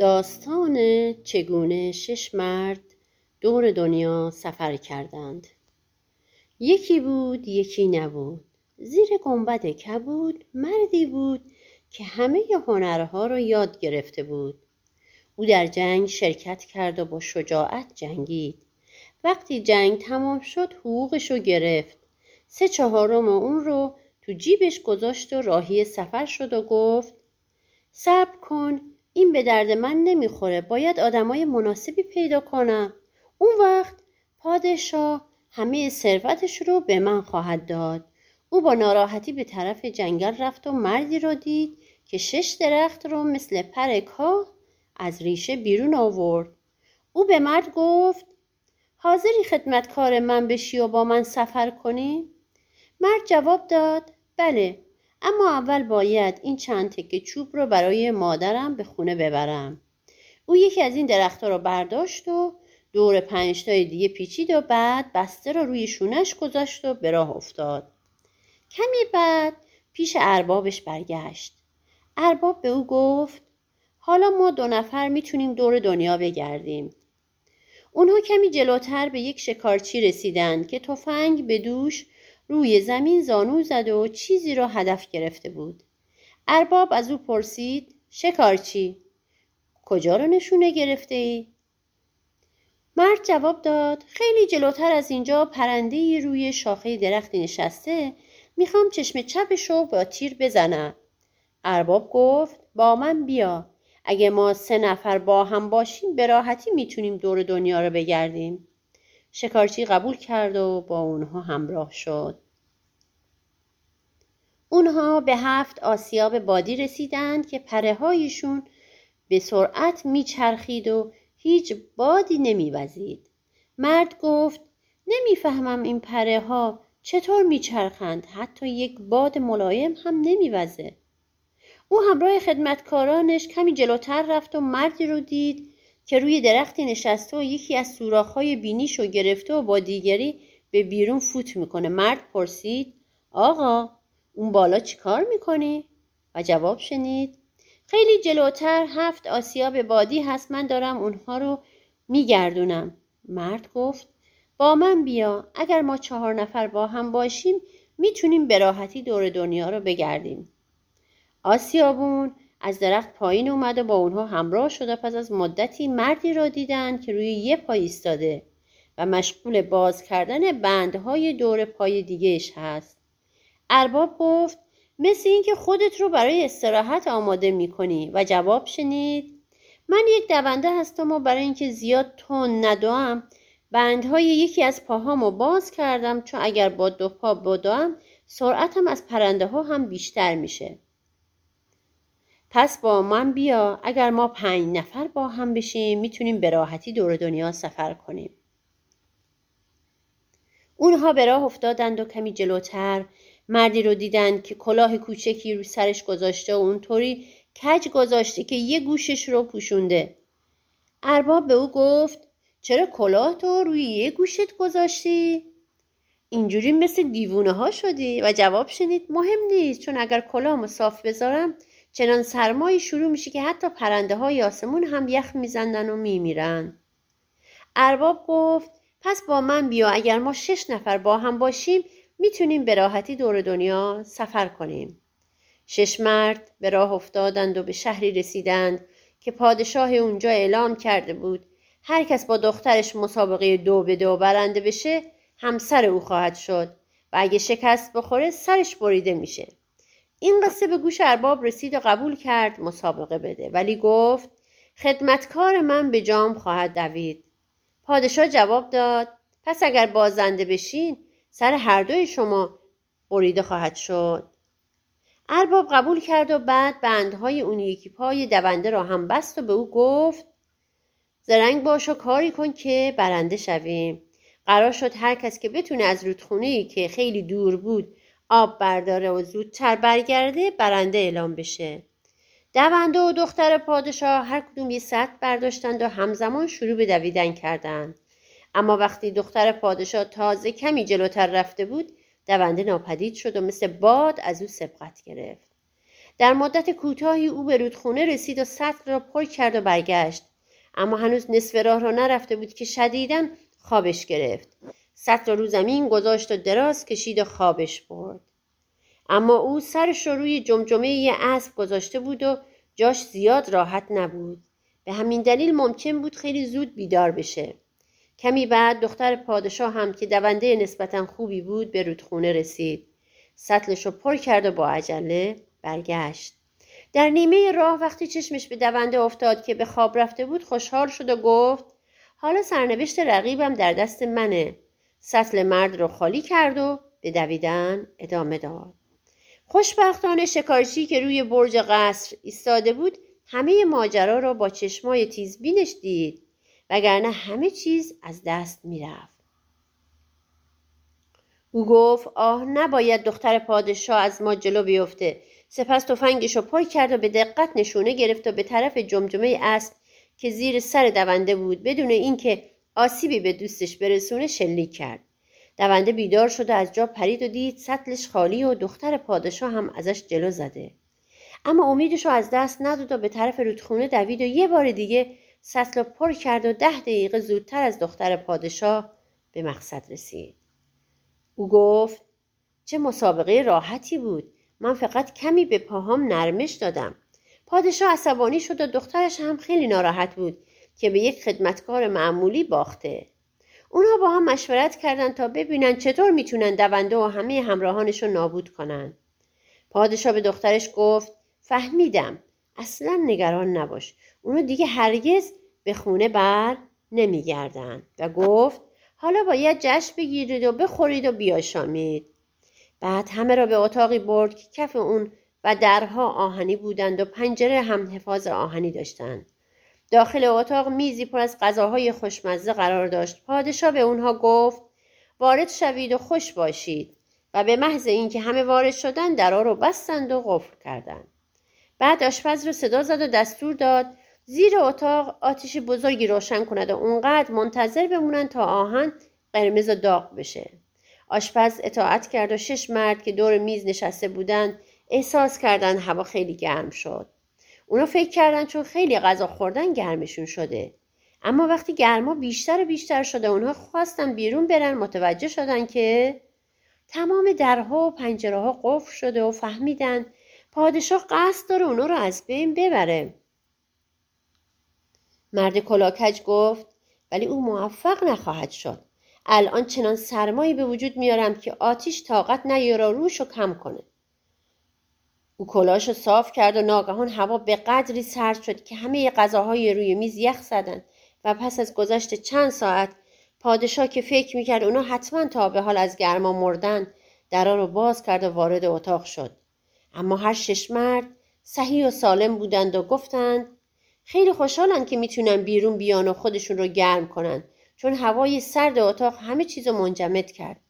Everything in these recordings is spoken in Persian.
داستان چگونه شش مرد دور دنیا سفر کردند. یکی بود یکی نبود. زیر گنبد کبود مردی بود که همه هنرها را یاد گرفته بود. او در جنگ شرکت کرد و با شجاعت جنگید. وقتی جنگ تمام شد حقوقش رو گرفت. سه چهارم اون رو تو جیبش گذاشت و راهی سفر شد و گفت صبر کن این به درد من نمی‌خوره. باید آدمای مناسبی پیدا کنم. اون وقت پادشاه همه ثروتش رو به من خواهد داد. او با ناراحتی به طرف جنگل رفت و مردی را دید که شش درخت رو مثل پر کاه از ریشه بیرون آورد. او به مرد گفت حاضری خدمتکار من بشی و با من سفر کنی؟ مرد جواب داد بله. اما اول باید این چند تکه چوب رو برای مادرم به خونه ببرم. او یکی از این درختها رو برداشت و دور پنجتای دیگه پیچید و بعد بسته رو روی شونش گذاشت و به راه افتاد. کمی بعد پیش اربابش برگشت. ارباب به او گفت حالا ما دو نفر می‌تونیم دور دنیا بگردیم. اونها کمی جلوتر به یک شکارچی رسیدند که تفنگ به دوش روی زمین زانو زد و چیزی را هدف گرفته بود. ارباب از او پرسید شکارچی کجا رو نشونه گرفته ای؟ مرد جواب داد خیلی جلوتر از اینجا پرنده روی شاخه درختی نشسته. می‌خوام چشم چپش رو با تیر بزنم. ارباب گفت با من بیا. اگه ما سه نفر با هم باشیم به راحتی می‌تونیم دور دنیا رو بگردیم. شکارچی قبول کرد و با اونها همراه شد. اونها به هفت آسیاب بادی رسیدند که پره هایشون به سرعت میچرخید و هیچ بادی نمیوزید. مرد گفت نمی‌فهمم این پره ها چطور میچرخند حتی یک باد ملایم هم نمیوزه. او همراه خدمتکارانش کمی جلوتر رفت و مردی رو دید که روی درختی نشسته و یکی از سوراخ‌های بینیش رو گرفته و با دیگری به بیرون فوت می‌کنه. مرد پرسید آقا اون بالا چیکار می‌کنی؟ و جواب شنید خیلی جلوتر هفت آسیاب بادی هست من دارم اونها رو میگردونم. مرد گفت با من بیا اگر ما چهار نفر با هم باشیم می‌تونیم به راحتی دور دنیا رو بگردیم. آسیابون از درخت پایین اومد و با اونها همراه شد و پس از مدتی مردی را دیدند که روی یه پای ایستاده و مشغول باز کردن بندهای دور پای دیگهش هست. ارباب گفت مثل اینکه خودت رو برای استراحت آماده می‌کنی. و جواب شنید من یک دونده هستم و برای اینکه زیاد تون ندوم بندهای یکی از پاهامو باز کردم چون اگر با دو پا بدوم سرعتم از پرنده ها هم بیشتر میشه. پس با من بیا اگر ما پنج نفر با هم بشیم می‌تونیم به راحتی دور دنیا سفر کنیم. اونها به راه افتادند و کمی جلوتر. مردی رو دیدند که کلاه کوچکی رو سرش گذاشته و اونطوری کج گذاشته که یه گوشش رو پوشونده. ارباب به او گفت چرا کلاه تو روی یه گوشت گذاشتی؟ اینجوری مثل دیوونه ها شدی و جواب شنید مهم نیست چون اگر کلاهمو صاف بذارم چنان سرمایی شروع میشه که حتی پرنده های آسمون هم یخ میزندن و میمیرن. ارباب گفت پس با من بیا اگر ما شش نفر با هم باشیم می‌تونیم به راحتی دور دنیا سفر کنیم. شش مرد به راه افتادند و به شهری رسیدند که پادشاه اونجا اعلام کرده بود هر کس با دخترش مسابقه دو به دو برنده بشه همسر او خواهد شد و اگه شکست بخوره سرش بریده میشه. این قصه به گوش ارباب رسید و قبول کرد مسابقه بده. ولی گفت خدمتکار من به جام خواهد دوید. پادشاه جواب داد پس اگر بازنده بشین سر هر دوی شما بریده خواهد شد. ارباب قبول کرد و بعد بندهای اون یکی پای دونده را هم بست و به او گفت زرنگ باش و کاری کن که برنده شویم. قرار شد هر کس که بتونه از رودخونه که خیلی دور بود آب برداره و زودتر برگرده برنده اعلام بشه. دونده و دختر پادشاه هر کدوم یه سطل برداشتند و همزمان شروع به دویدن کردند. اما وقتی دختر پادشاه تازه کمی جلوتر رفته بود دونده ناپدید شد و مثل باد از او سبقت گرفت. در مدت کوتاهی او به رودخونه رسید و سطل را پر کرد و برگشت. اما هنوز نصف راه را نرفته بود که شدیدا خوابش گرفت. سطل را رو زمین گذاشت و دراز کشید و خوابش برد. اما او سرش رو روی جمجمه یه اسب گذاشته بود و جاش زیاد راحت نبود. به همین دلیل ممکن بود خیلی زود بیدار بشه. کمی بعد دختر پادشاه هم که دونده نسبتا خوبی بود به رودخونه رسید. سطلش رو پر کرد و با عجله برگشت. در نیمه راه وقتی چشمش به دونده افتاد که به خواب رفته بود خوشحال شد و گفت حالا سرنوشت رقیبم در دست منه. سطل مرد رو خالی کرد و به دویدن ادامه داد. خوشبختانه شکارچی که روی برج قصر ایستاده بود همه ماجرا را با چشمای تیزبینش دید وگرنه همه چیز از دست می‌رفت. او گفت آه نباید دختر پادشاه از ما جلو بیفته. سپس تفنگش رو پر کرد و به دقت نشونه گرفت و به طرف جمجمه اسب که زیر سر دونده بود بدون اینکه آسیبی به دوستش برسونه شلیک کرد. دونده بیدار شد و از جا پرید و دید سطلش خالی و دختر پادشاه هم ازش جلو زده. اما امیدش رو از دست نداد و به طرف رودخونه دوید و یه بار دیگه سطل پر کرد و ده دقیقه زودتر از دختر پادشاه به مقصد رسید. او گفت چه مسابقه راحتی بود. من فقط کمی به پاهام نرمش دادم. پادشاه عصبانی شد و دخترش هم خیلی ناراحت بود. که به یک خدمتکار معمولی باخته. اونها با هم مشورت کردند تا ببینن چطور می‌تونن دونده و همه همراهانش رو نابود کنن. پادشاه به دخترش گفت فهمیدم اصلا نگران نباش. اونو دیگه هرگز به خونه بر نمیگردن. و گفت حالا باید جشن بگیرید و بخورید و بیاشامید. بعد همه را به اتاقی برد که کف اون و درها آهنی بودند و پنجره هم حفاظ آهنی داشتند. داخل اتاق میزی پر از غذاهای خوشمزه قرار داشت. پادشاه به اونها گفت وارد شوید و خوش باشید. و به محض اینکه همه وارد شدند درا رو بستند و قفل کردند. بعد آشپز رو صدا زد و دستور داد زیر اتاق آتیش بزرگی روشن کند و اونقدر منتظر بمونن تا آهن قرمز و داغ بشه. آشپز اطاعت کرد و شش مرد که دور میز نشسته بودند احساس کردند هوا خیلی گرم شد. اونا فکر کردن چون خیلی غذا خوردن گرمشون شده. اما وقتی گرما بیشتر و بیشتر شده اونها خواستن بیرون برن متوجه شدن که تمام درها و پنجره ها قفل شده و فهمیدن پادشاه قصد داره اونا رو از بین ببره. مرد کلاکج گفت ولی او موفق نخواهد شد. الان چنان سرمایی به وجود میارم که آتیش طاقت نیاره روش رو کم کنه. او کلاش رو صاف کرد و ناگهان هوا به قدری سرد شد که همه غذاهای روی میز یخ زدند و پس از گذشت چند ساعت پادشاه که فکر می‌کرد اونا حتما تا به حال از گرما مردن درا رو باز کرد و وارد اتاق شد. اما هر شش مرد صحیح و سالم بودند و گفتند خیلی خوشحالند که می‌تونن بیرون بیان و خودشون رو گرم کنند چون هوای سرد اتاق همه چیز رو منجمد کرد.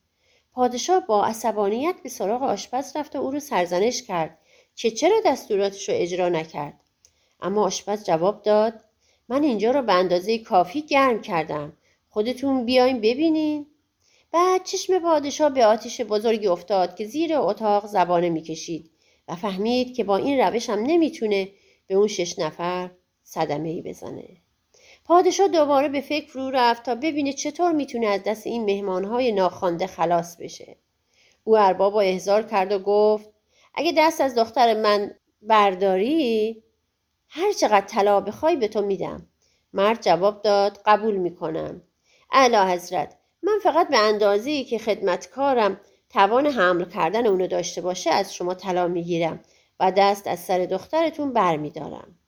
پادشاه با عصبانیت به سراغ آشپز رفت و او رو سرزنش کرد. که چرا دستوراتش رو اجرا نکرد؟ اما آشپز جواب داد من اینجا رو به اندازه کافی گرم کردم. خودتون بیاین ببینین. بعد چشم پادشاه به آتیش بزرگی افتاد که زیر اتاق زبانه می‌کشید و فهمید که با این روش هم نمی‌تونه به اون شش نفر صدمه ای بزنه. پادشاه دوباره به فکر فرو رفت تا ببینه چطور می‌تونه از دست این مهمانهای ناخوانده خلاص بشه. او ارباب با احضار کرد و گفت اگه دست از دختر من برداری هر چقدر طلا بخوای به تو میدم. مرد جواب داد قبول می‌کنم. اعلی حضرت من فقط به اندازه که خدمتکارم توان حمل کردن اونو داشته باشه از شما طلا می‌گیرم و دست از سر دخترتون برمیدارم.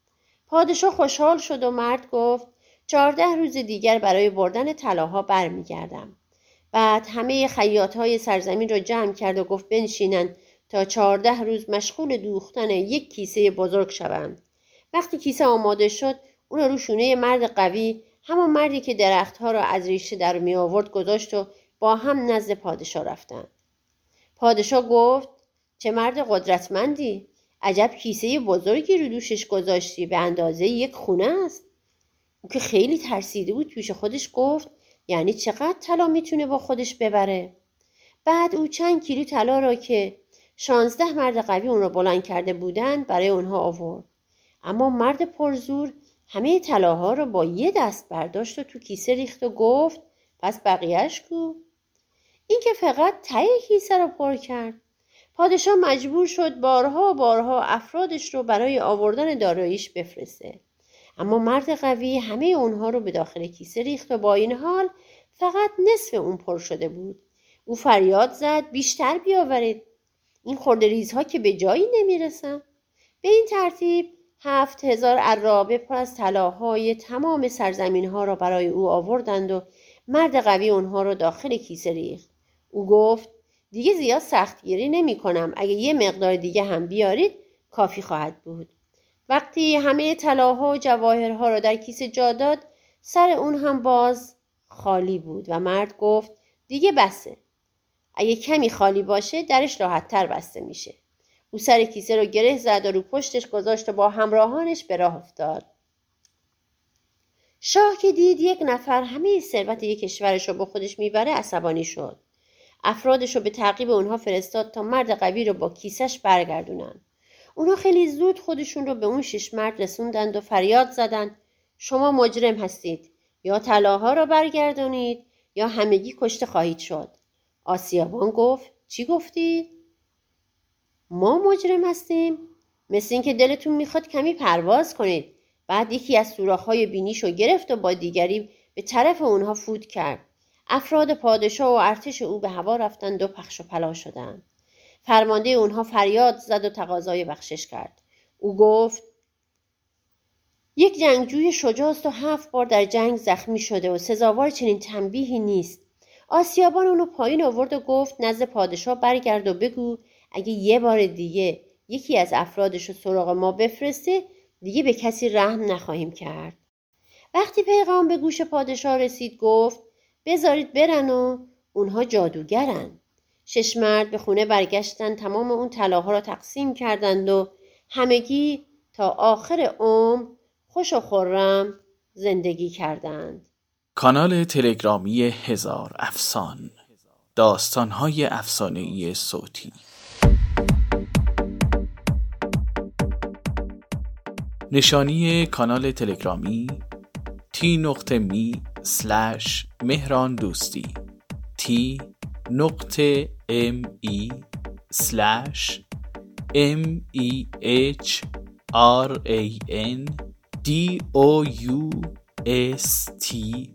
پادشاه خوشحال شد و مرد گفت چهارده روز دیگر برای بردن طلاها برمیگردم. بعد همه خیاط های سرزمین را جمع کرد و گفت بنشینند تا چهارده روز مشغول دوختن یک کیسه بزرگ شوند. وقتی کیسه آماده شد اون رو شونه مرد قوی همان مردی که درختها را از ریشه در می آورد گذاشت و با هم نزد پادشاه رفتند. پادشاه گفت چه مرد قدرتمندی! عجب کیسه بزرگی رو دوشش گذاشتی به اندازه یک خونه است. او که خیلی ترسیده بود پیش خودش گفت یعنی چقدر طلا می‌تونه با خودش ببره؟ بعد او چند کیلو طلا را که شانزده مرد قوی اون را بلند کرده بودند برای اونها آورد. اما مرد پرزور همه طلاها را با یه دست برداشت و تو کیسه ریخت و گفت پس بقیهش کو؟ این که فقط ته کیسه را پر کرد. پادشاه مجبور شد بارها و بارها افرادش رو برای آوردن داراییش بفرسته. اما مرد قوی همه اونها رو به داخل کیسه ریخت و با این حال فقط نصف اون پر شده بود. او فریاد زد بیشتر بیاورید. این خورده ریزها که به جایی نمی‌رسن. به این ترتیب هفت هزار عرابه پر از طلاهای تمام سرزمین ها را برای او آوردند و مرد قوی اونها را داخل کیسه ریخت. او گفت دیگه زیاد سختگیری نمی کنم اگه یه مقدار دیگه هم بیارید کافی خواهد بود. وقتی همه طلاها و جواهرها را در کیسه جا داد سر اون هم باز خالی بود و مرد گفت دیگه بسه. اگه کمی خالی باشه درش راحتتر بسته میشه. او سر کیسه رو گره زد و رو پشتش گذاشت و با همراهانش به راه افتاد. شاه که دید یک نفر همه ثروت یک کشورش رو با خودش می‌بره عصبانی شد. افرادش رو به تعقیب اونها فرستاد تا مرد قوی رو با کیسش برگردونن. اونها خیلی زود خودشون رو به اون شش مرد رسوندند و فریاد زدند. شما مجرم هستید. یا طلاها را برگردانید یا همگی کشته خواهید شد. آسیابان گفت چی گفتی؟ ما مجرم هستیم؟ مثل اینکه دلتون می‌خواد کمی پرواز کنید. بعد یکی از سوراخ‌های بینیشو گرفت و با دیگری به طرف اونها فوت کرد. افراد پادشاه و ارتش او به هوا رفتند و پخش و پلا شدند. فرمانده اونها فریاد زد و تقاضای بخشش کرد. او گفت یک جنگجوی شجاست و هفت بار در جنگ زخمی شده و سزاوار چنین تنبیهی نیست. آسیابان اونو پایین آورد و گفت نزد پادشاه برگرد و بگو اگه یه بار دیگه یکی از افرادش رو سراغ ما بفرسته دیگه به کسی رحم نخواهیم کرد. وقتی پیغام به گوش پادشاه رسید گفت بذارید برن و اونها جادوگرن. شش مرد به خونه برگشتن تمام اون طلاها را تقسیم کردند و همگی تا آخر عمر خوش و خورم زندگی کردند. کانال تلگرامی هزار افسان داستانهای افسانهای صوتی. نشانی کانال تلگرامی تی نقطه می سلش مهران دوستی تی نقطه ام ای سلش ام ای اچ آر ای ان دی او یو S T